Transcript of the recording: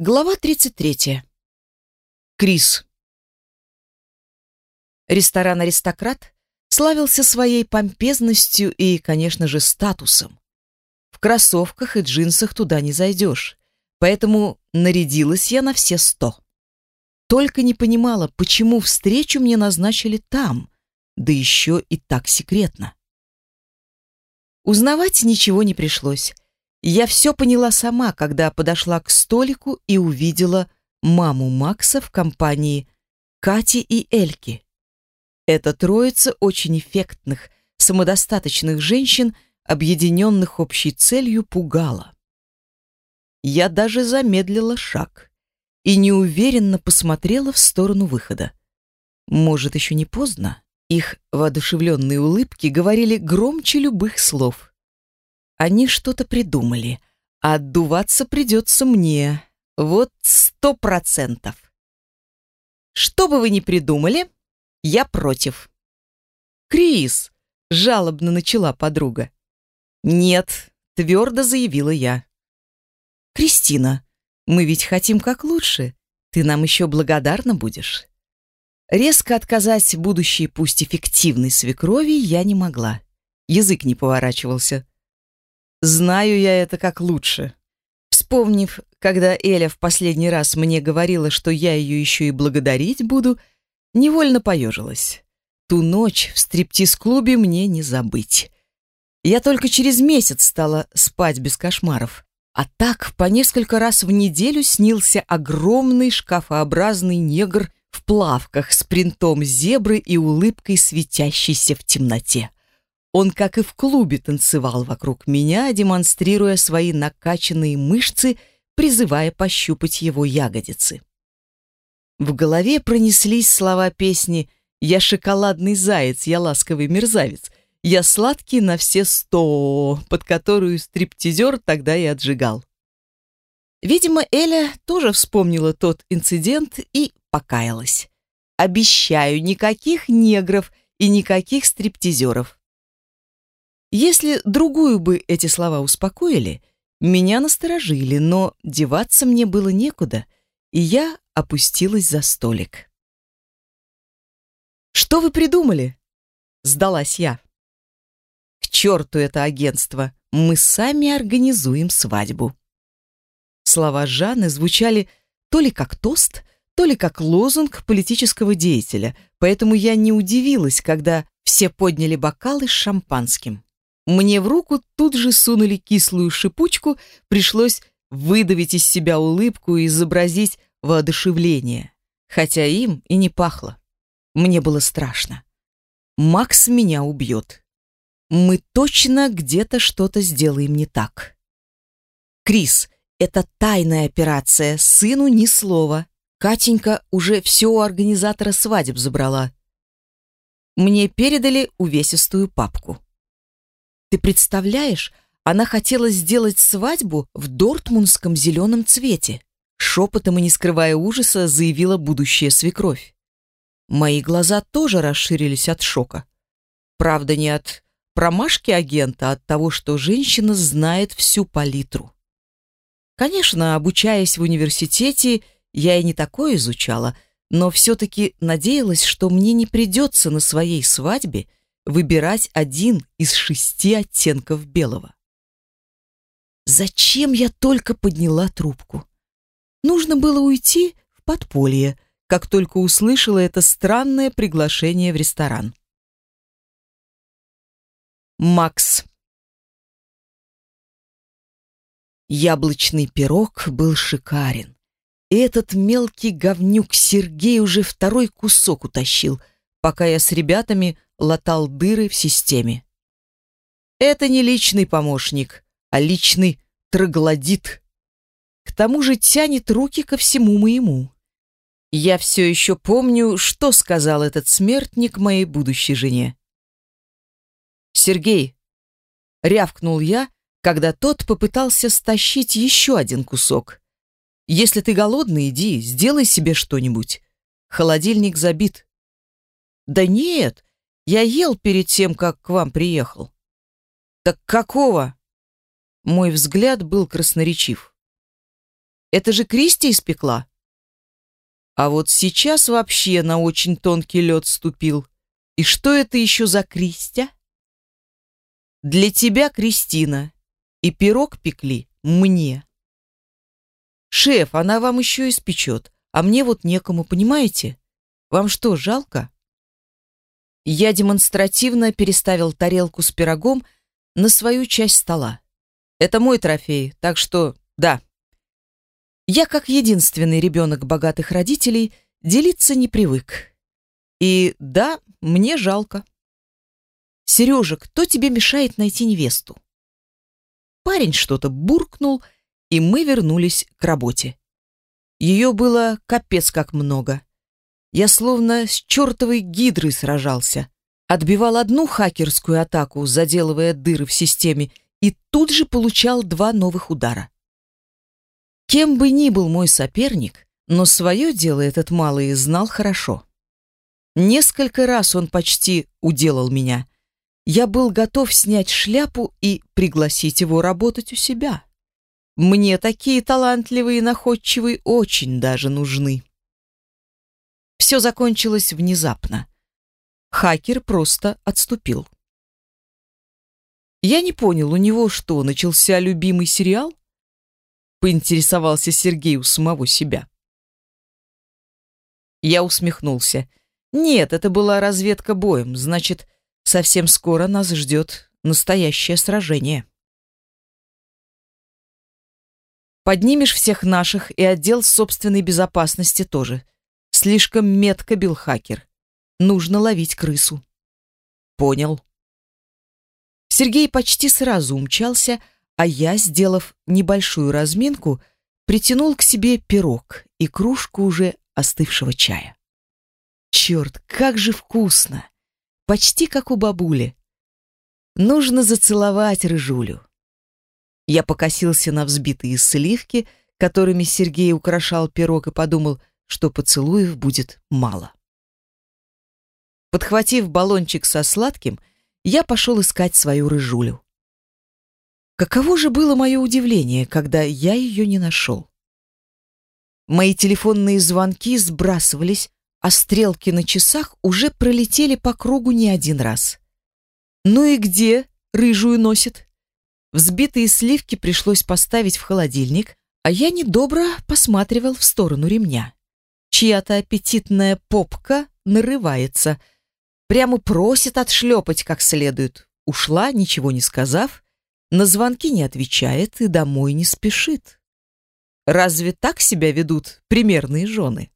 Глава 33. Крис. Ресторан «Аристократ» славился своей помпезностью и, конечно же, статусом. В кроссовках и джинсах туда не зайдешь, поэтому нарядилась я на все сто. Только не понимала, почему встречу мне назначили там, да еще и так секретно. Узнавать ничего не пришлось. Я все поняла сама, когда подошла к столику и увидела маму Макса в компании Кати и Эльки. Эта троица очень эффектных, самодостаточных женщин, объединенных общей целью, пугала. Я даже замедлила шаг и неуверенно посмотрела в сторону выхода. Может, еще не поздно? Их воодушевленные улыбки говорили громче любых слов. Они что-то придумали. Отдуваться придется мне. Вот сто процентов. Что бы вы ни придумали, я против. Крис, жалобно начала подруга. Нет, твердо заявила я. Кристина, мы ведь хотим как лучше. Ты нам еще благодарна будешь. Резко отказать будущей, пусть эффективной свекрови я не могла. Язык не поворачивался. Знаю я это как лучше. Вспомнив, когда Эля в последний раз мне говорила, что я ее еще и благодарить буду, невольно поежилась. Ту ночь в стриптиз-клубе мне не забыть. Я только через месяц стала спать без кошмаров. А так по несколько раз в неделю снился огромный шкафообразный негр в плавках с принтом зебры и улыбкой, светящейся в темноте. Он, как и в клубе, танцевал вокруг меня, демонстрируя свои накачанные мышцы, призывая пощупать его ягодицы. В голове пронеслись слова песни «Я шоколадный заяц, я ласковый мерзавец», «Я сладкий на все сто», под которую стриптизер тогда и отжигал. Видимо, Эля тоже вспомнила тот инцидент и покаялась. «Обещаю, никаких негров и никаких стриптизеров. Если другую бы эти слова успокоили, меня насторожили, но деваться мне было некуда, и я опустилась за столик. «Что вы придумали?» — сдалась я. «К черту это агентство! Мы сами организуем свадьбу!» Слова Жанны звучали то ли как тост, то ли как лозунг политического деятеля, поэтому я не удивилась, когда все подняли бокалы с шампанским. Мне в руку тут же сунули кислую шипучку, пришлось выдавить из себя улыбку и изобразить воодушевление, хотя им и не пахло. Мне было страшно. Макс меня убьет. Мы точно где-то что-то сделаем не так. Крис, это тайная операция, сыну ни слова. Катенька уже все у организатора свадеб забрала. Мне передали увесистую папку. Ты представляешь, она хотела сделать свадьбу в дортмундском зеленом цвете. Шепотом и не скрывая ужаса, заявила будущая свекровь. Мои глаза тоже расширились от шока. Правда, не от промашки агента, а от того, что женщина знает всю палитру. Конечно, обучаясь в университете, я и не такое изучала, но все-таки надеялась, что мне не придется на своей свадьбе выбирать один из шести оттенков белого. Зачем я только подняла трубку? Нужно было уйти в подполье, как только услышала это странное приглашение в ресторан. Макс. Яблочный пирог был шикарен. И этот мелкий говнюк Сергей уже второй кусок утащил, пока я с ребятами латал дыры в системе. Это не личный помощник, а личный троглодит. К тому же тянет руки ко всему моему. Я все еще помню, что сказал этот смертник моей будущей жене. «Сергей!» — рявкнул я, когда тот попытался стащить еще один кусок. «Если ты голодный, иди, сделай себе что-нибудь. Холодильник забит». «Да нет, я ел перед тем, как к вам приехал. Так какого? Мой взгляд был красноречив. Это же Кристи испекла. А вот сейчас вообще на очень тонкий лед ступил. И что это еще за Кристя? Для тебя, Кристина. И пирог пекли мне. Шеф, она вам еще испечет, а мне вот некому, понимаете? Вам что, жалко? Я демонстративно переставил тарелку с пирогом на свою часть стола. Это мой трофей, так что да. Я, как единственный ребенок богатых родителей, делиться не привык. И да, мне жалко. Сережа, кто тебе мешает найти невесту? Парень что-то буркнул, и мы вернулись к работе. Ее было капец как много. Я словно с чертовой гидрой сражался. Отбивал одну хакерскую атаку, заделывая дыры в системе, и тут же получал два новых удара. Кем бы ни был мой соперник, но свое дело этот малый знал хорошо. Несколько раз он почти уделал меня. Я был готов снять шляпу и пригласить его работать у себя. Мне такие талантливые и находчивые очень даже нужны. Все закончилось внезапно. Хакер просто отступил. Я не понял, у него что, начался любимый сериал? Поинтересовался Сергей у самого себя. Я усмехнулся. Нет, это была разведка боем, значит, совсем скоро нас ждет настоящее сражение. Поднимешь всех наших и отдел собственной безопасности тоже. Слишком метко бил хакер. Нужно ловить крысу. Понял. Сергей почти сразу умчался, а я, сделав небольшую разминку, притянул к себе пирог и кружку уже остывшего чая. Черт, как же вкусно! Почти как у бабули. Нужно зацеловать рыжулю. Я покосился на взбитые сливки, которыми Сергей украшал пирог, и подумал, что поцелуев будет мало. Подхватив баллончик со сладким, я пошел искать свою рыжулю. Каково же было мое удивление, когда я ее не нашел. Мои телефонные звонки сбрасывались, а стрелки на часах уже пролетели по кругу не один раз. Ну и где рыжую носит? Взбитые сливки пришлось поставить в холодильник, а я недобро посматривал в сторону ремня. Чья-то аппетитная попка нарывается — Прямо просит отшлепать как следует. Ушла, ничего не сказав, на звонки не отвечает и домой не спешит. Разве так себя ведут примерные жены?